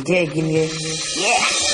taking you. Yeah.